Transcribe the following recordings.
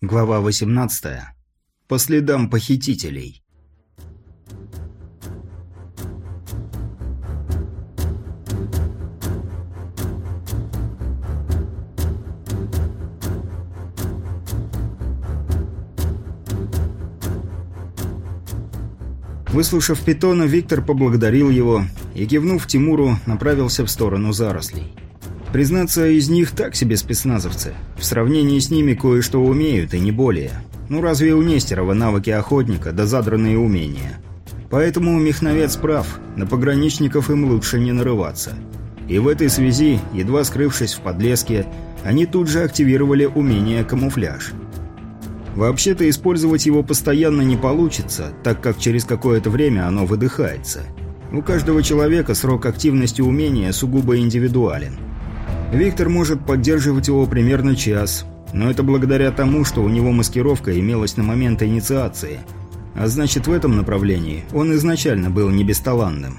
Глава 18. По следам похитителей. Выслушав питона, Виктор поблагодарил его и, кивнув Тимуру, направился в сторону зарослей. Признаться, из них так себе спецназовцы. В сравнении с ними кое-что умеют, и не более. Ну разве у Нестерова навыки охотника, да задранные умения? Поэтому Михновец прав, на пограничников им лучше не нарываться. И в этой связи, едва скрывшись в подлеске, они тут же активировали умение камуфляж. Вообще-то использовать его постоянно не получится, так как через какое-то время оно выдыхается. У каждого человека срок активности умения сугубо индивидуален – Виктор может поддерживать его примерно час, но это благодаря тому, что у него маскировка имелась на момент инициации. А значит, в этом направлении он изначально был не бесталанным.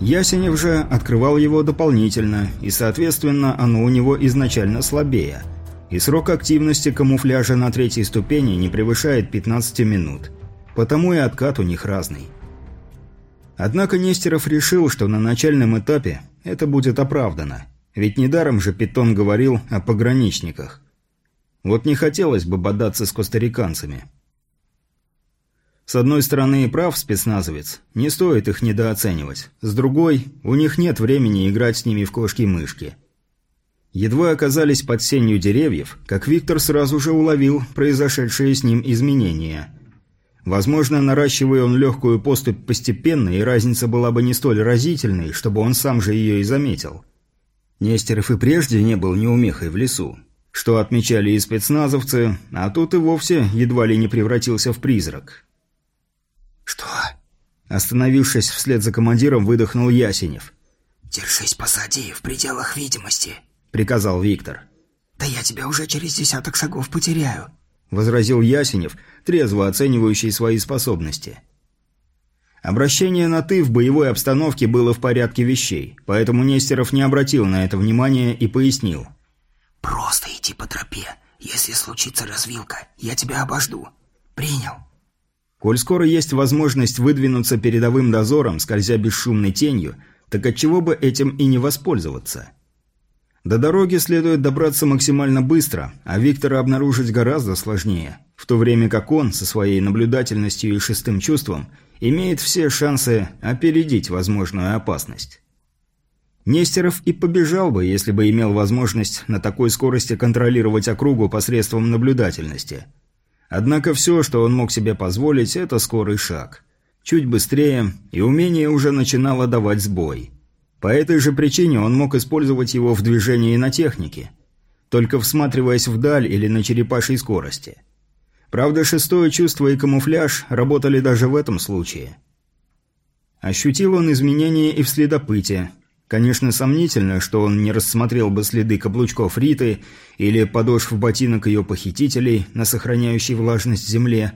Ясенев же открывал его дополнительно, и, соответственно, оно у него изначально слабее. И срок активности камуфляжа на третьей ступени не превышает 15 минут. Потому и откат у них разный. Однако Нестеров решил, что на начальном этапе это будет оправдано – ведь недаром же Питон говорил о пограничниках. Вот не хотелось бы бодаться с костариканцами. С одной стороны, прав спецназовец, не стоит их недооценивать. С другой, у них нет времени играть с ними в кошки-мышки. Едва оказались под сенью деревьев, как Виктор сразу же уловил произошедшие с ним изменения. Возможно, наращивая он легкую поступь постепенно, и разница была бы не столь разительной, чтобы он сам же ее и заметил. Нестеров и прежде не был неумехой в лесу, что отмечали и спецназовцы, а тут и вовсе едва ли не превратился в призрак. «Что?» Остановившись вслед за командиром, выдохнул Ясенев. «Держись позади, в пределах видимости», — приказал Виктор. «Да я тебя уже через десяток шагов потеряю», — возразил Ясенев, трезво оценивающий свои способности. Обращение на «ты» в боевой обстановке было в порядке вещей, поэтому Нестеров не обратил на это внимания и пояснил. «Просто иди по тропе. Если случится развилка, я тебя обожду. Принял?» Коль скоро есть возможность выдвинуться передовым дозором, скользя бесшумной тенью, так отчего бы этим и не воспользоваться? До дороги следует добраться максимально быстро, а Виктора обнаружить гораздо сложнее, в то время как он, со своей наблюдательностью и шестым чувством, имеет все шансы опередить возможную опасность. Нестеров и побежал бы, если бы имел возможность на такой скорости контролировать округу посредством наблюдательности. Однако все, что он мог себе позволить, это скорый шаг. Чуть быстрее, и умение уже начинало давать сбой. По этой же причине он мог использовать его в движении на технике, только всматриваясь вдаль или на черепашьей скорости – Правда, шестое чувство и камуфляж работали даже в этом случае. Ощутил он изменения и в следопыте. Конечно, сомнительно, что он не рассмотрел бы следы каблучков Риты или подошв ботинок ее похитителей на сохраняющей влажность земле.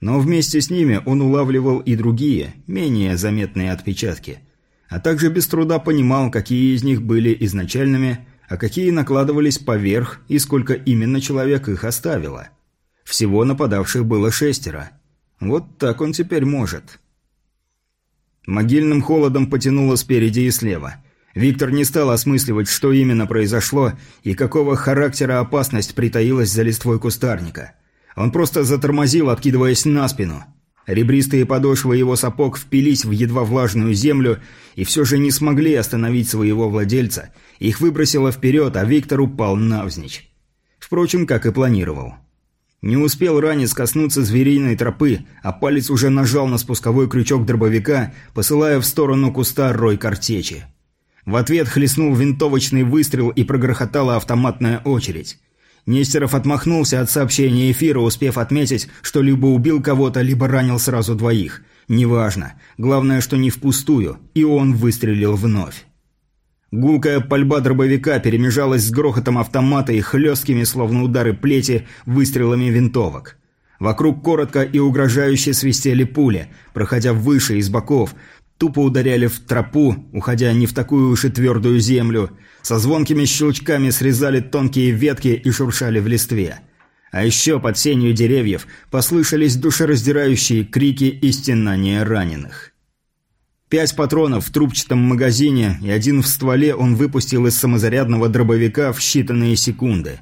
Но вместе с ними он улавливал и другие, менее заметные отпечатки. А также без труда понимал, какие из них были изначальными, а какие накладывались поверх и сколько именно человек их оставило. Всего нападавших было шестеро. Вот так он теперь может. Могильным холодом потянуло спереди и слева. Виктор не стал осмысливать, что именно произошло и какого характера опасность притаилась за листвой кустарника. Он просто затормозил, откидываясь на спину. Ребристые подошвы его сапог впились в едва влажную землю и все же не смогли остановить своего владельца. Их выбросило вперед, а Виктор упал навзничь. Впрочем, как и планировал. Не успел ранец коснуться звериной тропы, а палец уже нажал на спусковой крючок дробовика, посылая в сторону куста рой картечи. В ответ хлестнул винтовочный выстрел и прогрохотала автоматная очередь. Нестеров отмахнулся от сообщения эфира, успев отметить, что либо убил кого-то, либо ранил сразу двоих. Неважно. Главное, что не впустую, и он выстрелил вновь. Гулкая пальба дробовика перемежалась с грохотом автомата и хлесткими, словно удары плети, выстрелами винтовок. Вокруг коротко и угрожающе свистели пули, проходя выше из боков, тупо ударяли в тропу, уходя не в такую уж и твердую землю, со звонкими щелчками срезали тонкие ветки и шуршали в листве. А еще под сенью деревьев послышались душераздирающие крики и стенания раненых. Пять патронов в трубчатом магазине и один в стволе он выпустил из самозарядного дробовика в считанные секунды.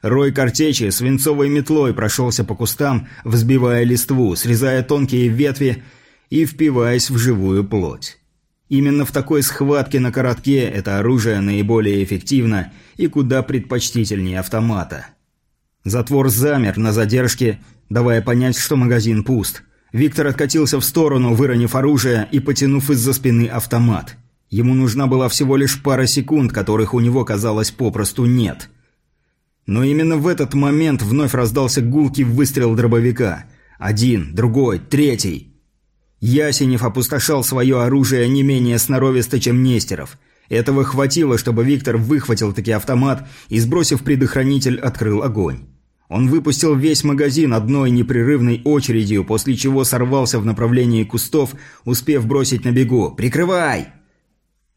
Рой картечи свинцовой метлой прошелся по кустам, взбивая листву, срезая тонкие ветви и впиваясь в живую плоть. Именно в такой схватке на коротке это оружие наиболее эффективно и куда предпочтительнее автомата. Затвор замер на задержке, давая понять, что магазин пуст. Виктор откатился в сторону, выронив оружие и потянув из-за спины автомат. Ему нужна была всего лишь пара секунд, которых у него, казалось, попросту нет. Но именно в этот момент вновь раздался гулкий выстрел дробовика. Один, другой, третий. Ясенев опустошал свое оружие не менее сноровисто, чем Нестеров. Этого хватило, чтобы Виктор выхватил таки автомат и, сбросив предохранитель, открыл огонь. Он выпустил весь магазин одной непрерывной очередью, после чего сорвался в направлении кустов, успев бросить на бегу «Прикрывай!».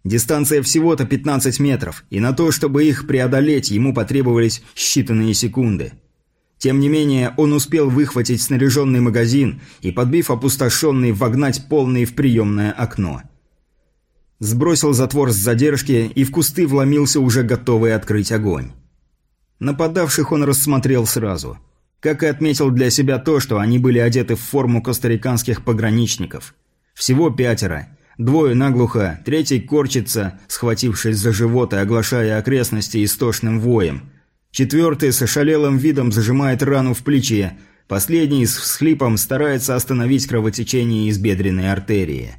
Дистанция всего-то 15 метров, и на то, чтобы их преодолеть, ему потребовались считанные секунды. Тем не менее, он успел выхватить снаряженный магазин и, подбив опустошенный, вогнать полный в приемное окно. Сбросил затвор с задержки и в кусты вломился уже готовый открыть огонь. Нападавших он рассмотрел сразу. Как и отметил для себя то, что они были одеты в форму костариканских пограничников. Всего пятеро. Двое наглухо, третий корчится, схватившись за живот и оглашая окрестности истошным воем. Четвертый с ошалелым видом зажимает рану в плече. Последний с всхлипом старается остановить кровотечение из бедренной артерии.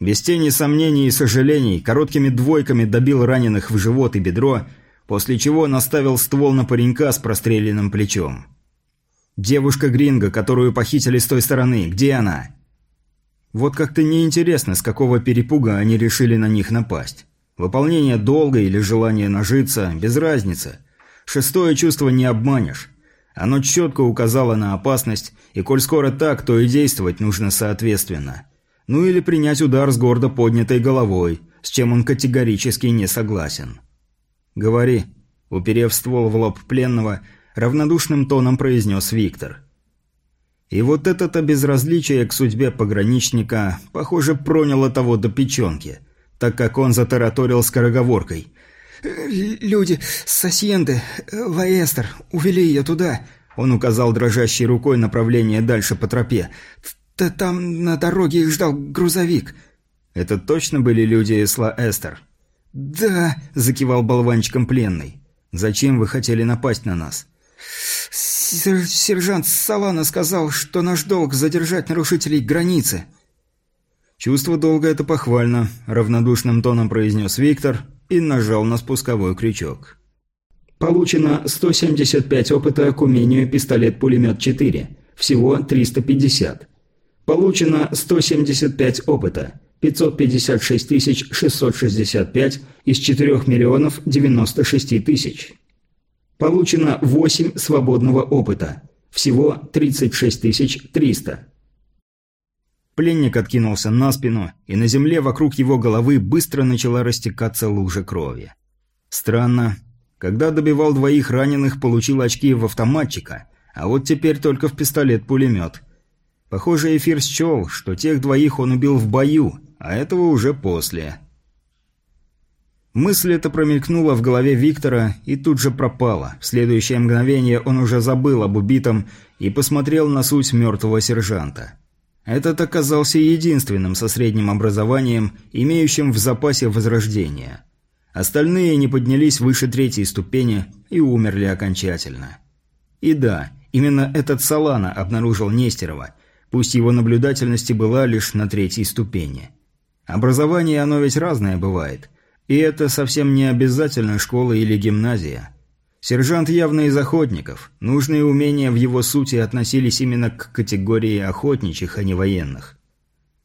Без тени сомнений и сожалений, короткими двойками добил раненых в живот и бедро – после чего наставил ствол на паренька с простреленным плечом. «Девушка Гринго, которую похитили с той стороны, где она?» Вот как-то неинтересно, с какого перепуга они решили на них напасть. Выполнение долга или желание нажиться – без разницы. Шестое чувство не обманешь. Оно четко указало на опасность, и коль скоро так, то и действовать нужно соответственно. Ну или принять удар с гордо поднятой головой, с чем он категорически не согласен. «Говори», – уперев ствол в лоб пленного, равнодушным тоном произнес Виктор. И вот это-то безразличие к судьбе пограничника, похоже, проняло того до печенки, так как он затараторил скороговоркой. «Люди с Асьенды, Ваэстер, увели ее туда», – он указал дрожащей рукой направление дальше по тропе. «Т «Там на дороге их ждал грузовик». «Это точно были люди из Ла Эстер?» «Да», – закивал болванчиком пленный. «Зачем вы хотели напасть на нас?» Сер «Сержант Салана сказал, что наш долг – задержать нарушителей границы». «Чувство долга – это похвально», – равнодушным тоном произнес Виктор и нажал на спусковой крючок. Получено 175 опыта к умению пистолет-пулемет 4. Всего 350. Получено 175 опыта. 556 665 из 4 миллионов 96 тысяч. Получено 8 свободного опыта. Всего 36 300. Пленник откинулся на спину, и на земле вокруг его головы быстро начала растекаться лужа крови. Странно. Когда добивал двоих раненых, получил очки в автоматчика, а вот теперь только в пистолет-пулемет. Похоже, эфир счел, что тех двоих он убил в бою, а этого уже после. Мысль эта промелькнула в голове Виктора и тут же пропала. В следующее мгновение он уже забыл об убитом и посмотрел на суть мертвого сержанта. Этот оказался единственным со средним образованием, имеющим в запасе возрождение. Остальные не поднялись выше третьей ступени и умерли окончательно. И да, именно этот Салана обнаружил Нестерова, пусть его наблюдательности была лишь на третьей ступени. Образование оно ведь разное бывает. И это совсем не обязательно школа или гимназия. Сержант явно из охотников. Нужные умения в его сути относились именно к категории охотничьих, а не военных.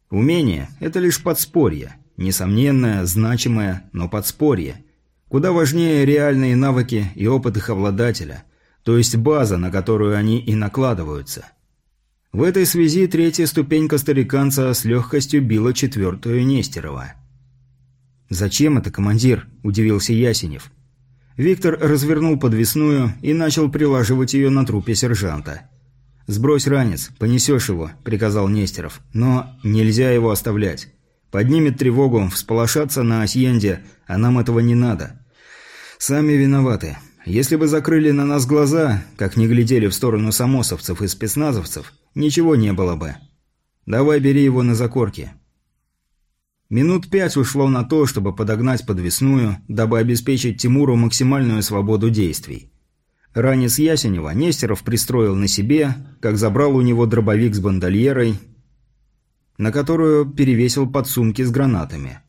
Умение – это лишь подспорье. Несомненное, значимое, но подспорье. Куда важнее реальные навыки и опыт их обладателя. То есть база, на которую они и накладываются – в этой связи третья ступенька стариканца с легкостью била четвертую Нестерова. «Зачем это, командир?» – удивился Ясенев. Виктор развернул подвесную и начал прилаживать ее на трупе сержанта. «Сбрось ранец, понесешь его», – приказал Нестеров. «Но нельзя его оставлять. Поднимет тревогу, всполошаться на Асьенде, а нам этого не надо. Сами виноваты. Если бы закрыли на нас глаза, как не глядели в сторону самосовцев и спецназовцев, ничего не было бы. Давай бери его на закорки». Минут пять ушло на то, чтобы подогнать подвесную, дабы обеспечить Тимуру максимальную свободу действий. Ранец Ясенева Нестеров пристроил на себе, как забрал у него дробовик с бандольерой, на которую перевесил подсумки с гранатами.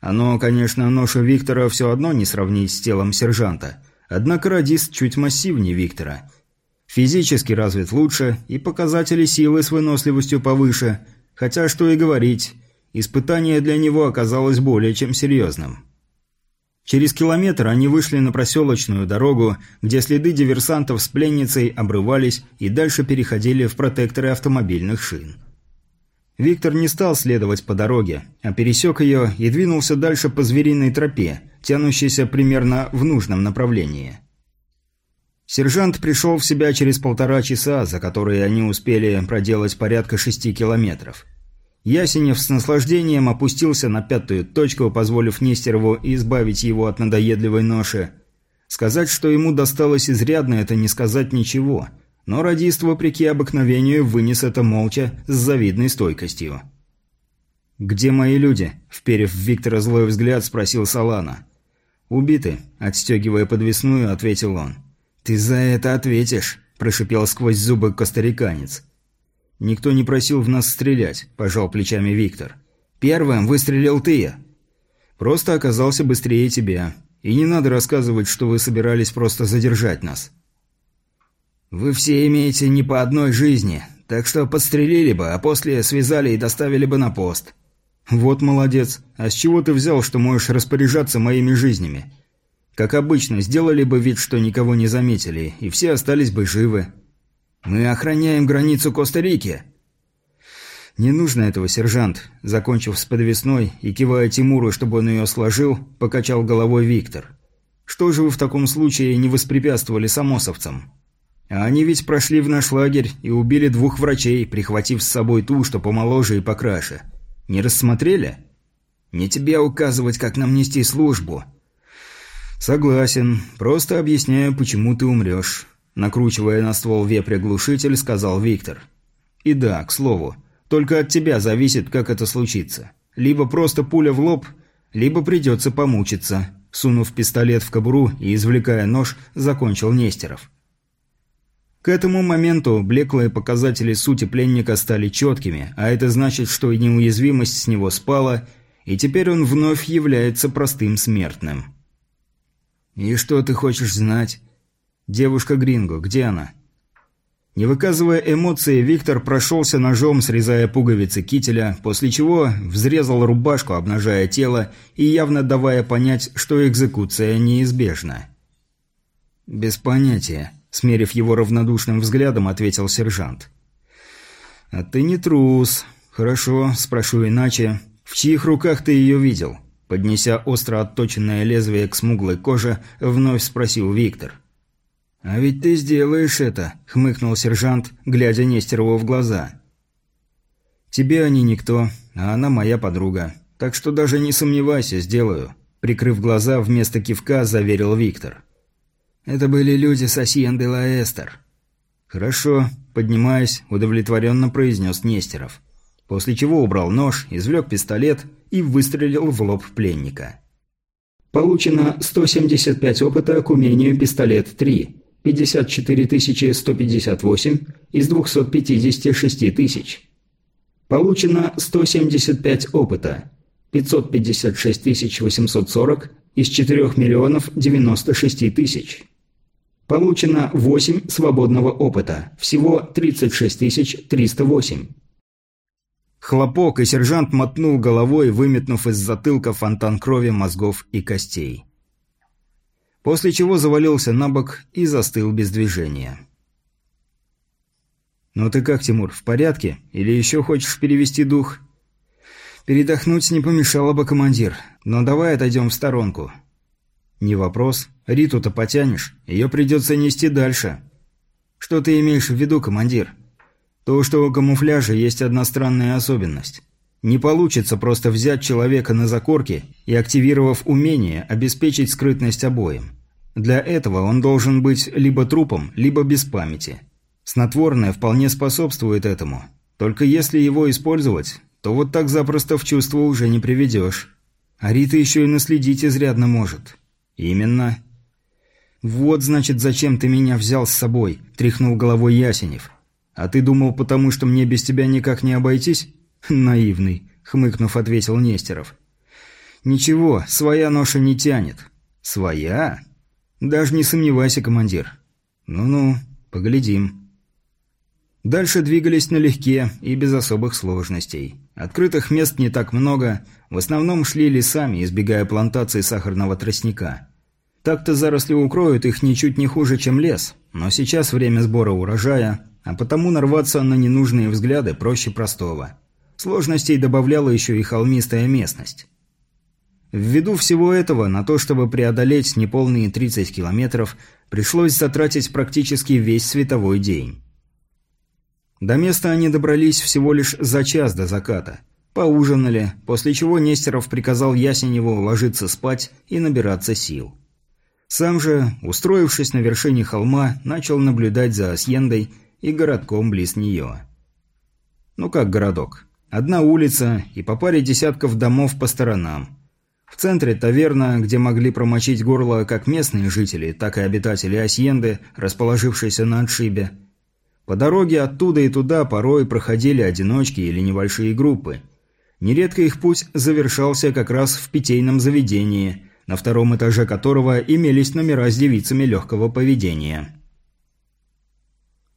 Оно, конечно, ноша Виктора все одно не сравнить с телом сержанта, однако радист чуть массивнее Виктора. Физически развит лучше, и показатели силы с выносливостью повыше, хотя что и говорить, испытание для него оказалось более чем серьезным. Через километр они вышли на проселочную дорогу, где следы диверсантов с пленницей обрывались и дальше переходили в протекторы автомобильных шин. Виктор не стал следовать по дороге, а пересек ее и двинулся дальше по звериной тропе, тянущейся примерно в нужном направлении. Сержант пришел в себя через полтора часа, за которые они успели проделать порядка шести километров. Ясенев с наслаждением опустился на пятую точку, позволив Нестерову избавить его от надоедливой ноши. Сказать, что ему досталось изрядно, это не сказать ничего. Но радист, вопреки обыкновению, вынес это молча, с завидной стойкостью. «Где мои люди?» – вперев в Виктора злой взгляд, спросил Салана. «Убиты», – отстегивая подвесную, ответил он. «Ты за это ответишь», – прошипел сквозь зубы костариканец. «Никто не просил в нас стрелять», – пожал плечами Виктор. «Первым выстрелил ты. Просто оказался быстрее тебя. И не надо рассказывать, что вы собирались просто задержать нас». «Вы все имеете не по одной жизни, так что подстрелили бы, а после связали и доставили бы на пост». «Вот молодец. А с чего ты взял, что можешь распоряжаться моими жизнями?» «Как обычно, сделали бы вид, что никого не заметили, и все остались бы живы». Мы охраняем границу Коста-Рики». «Не нужно этого, сержант», – закончив с подвесной и кивая Тимуру, чтобы он ее сложил, покачал головой Виктор. «Что же вы в таком случае не воспрепятствовали самосовцам? А они ведь прошли в наш лагерь и убили двух врачей, прихватив с собой ту, что помоложе и покраше. Не рассмотрели? Не тебе указывать, как нам нести службу». «Согласен. Просто объясняю, почему ты умрешь. Накручивая на ствол вепря глушитель, сказал Виктор. «И да, к слову, только от тебя зависит, как это случится. Либо просто пуля в лоб, либо придется помучиться». Сунув пистолет в кобуру и извлекая нож, закончил Нестеров. К этому моменту блеклые показатели сути пленника стали четкими, а это значит, что и неуязвимость с него спала, и теперь он вновь является простым смертным. «И что ты хочешь знать?» Девушка Гринго, где она? Не выказывая эмоций, Виктор прошелся ножом, срезая пуговицы кителя, после чего взрезал рубашку, обнажая тело и явно давая понять, что экзекуция неизбежна. «Без понятия», — смерив его равнодушным взглядом, ответил сержант. «А ты не трус. Хорошо, спрошу иначе. В чьих руках ты ее видел?» Поднеся остро отточенное лезвие к смуглой коже, вновь спросил Виктор. «А ведь ты сделаешь это», — хмыкнул сержант, глядя Нестерову в глаза. «Тебе они никто, а она моя подруга. Так что даже не сомневайся, сделаю», — прикрыв глаза, вместо кивка заверил Виктор. «Это были люди с Асьенды Лаэстер». «Хорошо», — поднимаясь, удовлетворенно произнес Нестеров. После чего убрал нож, извлек пистолет и выстрелил в лоб пленника. Получено 175 опыта к умению «Пистолет 3». 54 158 из 256 тысяч. Получено 175 опыта. 556 840 из 4 миллионов 96 тысяч. Получено 8 свободного опыта. Всего 36 308. Хлопок, и сержант мотнул головой, выметнув из затылка фонтан крови, мозгов и костей после чего завалился на бок и застыл без движения. «Ну ты как, Тимур, в порядке? Или еще хочешь перевести дух?» «Передохнуть не помешало бы, командир, но давай отойдем в сторонку». «Не вопрос», Риту-то потянешь, ее придется нести дальше». «Что ты имеешь в виду, командир?» «То, что у камуфляжа есть одна странная особенность. Не получится просто взять человека на закорке и, активировав умение, обеспечить скрытность обоим. Для этого он должен быть либо трупом, либо без памяти. Снотворное вполне способствует этому. Только если его использовать, то вот так запросто в чувство уже не приведешь. А Рита еще и наследить изрядно может. Именно. «Вот, значит, зачем ты меня взял с собой», – тряхнул головой Ясенев. «А ты думал, потому что мне без тебя никак не обойтись?» «Наивный», – хмыкнув, ответил Нестеров. «Ничего, своя ноша не тянет». «Своя?» «Даже не сомневайся, командир». «Ну-ну, поглядим». Дальше двигались налегке и без особых сложностей. Открытых мест не так много, в основном шли лесами, избегая плантаций сахарного тростника. Так-то заросли укроют их ничуть не хуже, чем лес, но сейчас время сбора урожая, а потому нарваться на ненужные взгляды проще простого. Сложностей добавляла еще и холмистая местность. Ввиду всего этого, на то, чтобы преодолеть неполные 30 километров, пришлось затратить практически весь световой день. До места они добрались всего лишь за час до заката. Поужинали, после чего Нестеров приказал Ясеневу ложиться спать и набираться сил. Сам же, устроившись на вершине холма, начал наблюдать за Асьендой и городком близ нее. Ну как городок? Одна улица и по паре десятков домов по сторонам. В центре таверна, где могли промочить горло как местные жители, так и обитатели Асьенды, расположившиеся на отшибе. По дороге оттуда и туда порой проходили одиночки или небольшие группы. Нередко их путь завершался как раз в питейном заведении – на втором этаже которого имелись номера с девицами легкого поведения.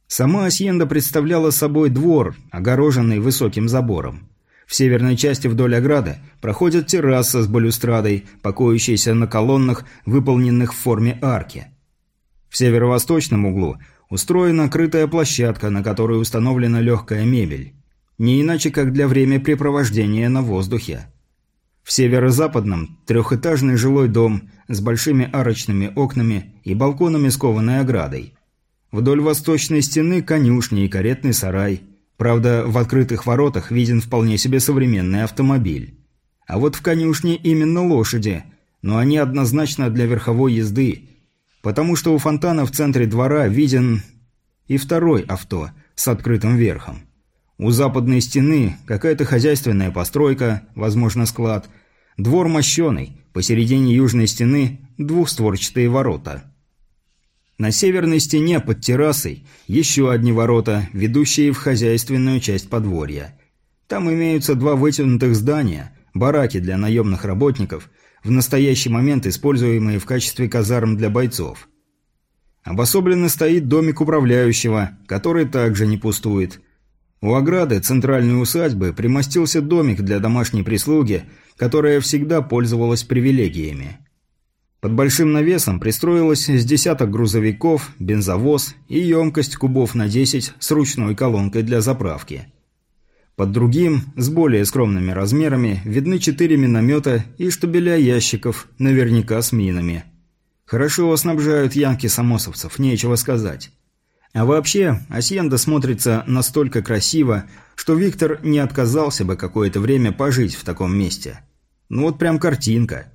Сама Асьенда представляла собой двор, огороженный высоким забором. В северной части вдоль ограды проходит терраса с балюстрадой, покоящаяся на колоннах, выполненных в форме арки. В северо-восточном углу устроена крытая площадка, на которой установлена легкая мебель. Не иначе, как для времяпрепровождения на воздухе. В северо-западном – трехэтажный жилой дом с большими арочными окнами и балконами с кованой оградой. Вдоль восточной стены – конюшни и каретный сарай. Правда, в открытых воротах виден вполне себе современный автомобиль. А вот в конюшне именно лошади, но они однозначно для верховой езды, потому что у фонтана в центре двора виден и второй авто с открытым верхом. У западной стены какая-то хозяйственная постройка, возможно склад, двор мощеный, посередине южной стены двухстворчатые ворота. На северной стене под террасой еще одни ворота, ведущие в хозяйственную часть подворья. Там имеются два вытянутых здания, бараки для наемных работников, в настоящий момент используемые в качестве казарм для бойцов. Обособленно стоит домик управляющего, который также не пустует – у ограды центральной усадьбы примостился домик для домашней прислуги, которая всегда пользовалась привилегиями. Под большим навесом пристроилось с десяток грузовиков, бензовоз и емкость кубов на 10 с ручной колонкой для заправки. Под другим, с более скромными размерами, видны четыре миномета и штабеля ящиков, наверняка с минами. Хорошо снабжают янки самосовцев, нечего сказать. А вообще, Асьенда смотрится настолько красиво, что Виктор не отказался бы какое-то время пожить в таком месте. Ну вот прям картинка.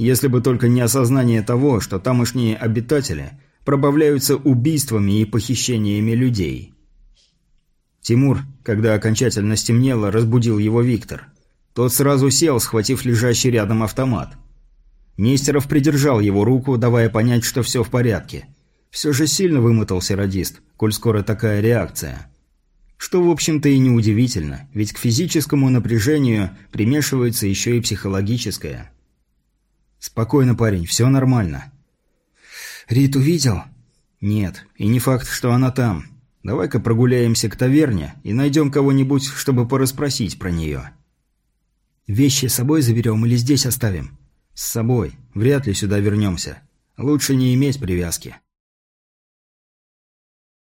Если бы только не осознание того, что тамошние обитатели пробавляются убийствами и похищениями людей. Тимур, когда окончательно стемнело, разбудил его Виктор. Тот сразу сел, схватив лежащий рядом автомат. Нестеров придержал его руку, давая понять, что все в порядке – все же сильно вымотался радист, коль скоро такая реакция. Что, в общем-то, и неудивительно, ведь к физическому напряжению примешивается еще и психологическое. «Спокойно, парень, все нормально». «Рит увидел?» «Нет, и не факт, что она там. Давай-ка прогуляемся к таверне и найдем кого-нибудь, чтобы порасспросить про нее». «Вещи с собой заберем или здесь оставим?» «С собой. Вряд ли сюда вернемся. Лучше не иметь привязки».